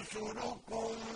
رسلكم